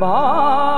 马。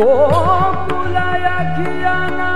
गोकुलयखियना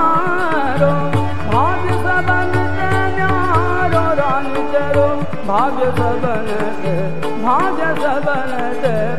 भाज सबन भाज सबन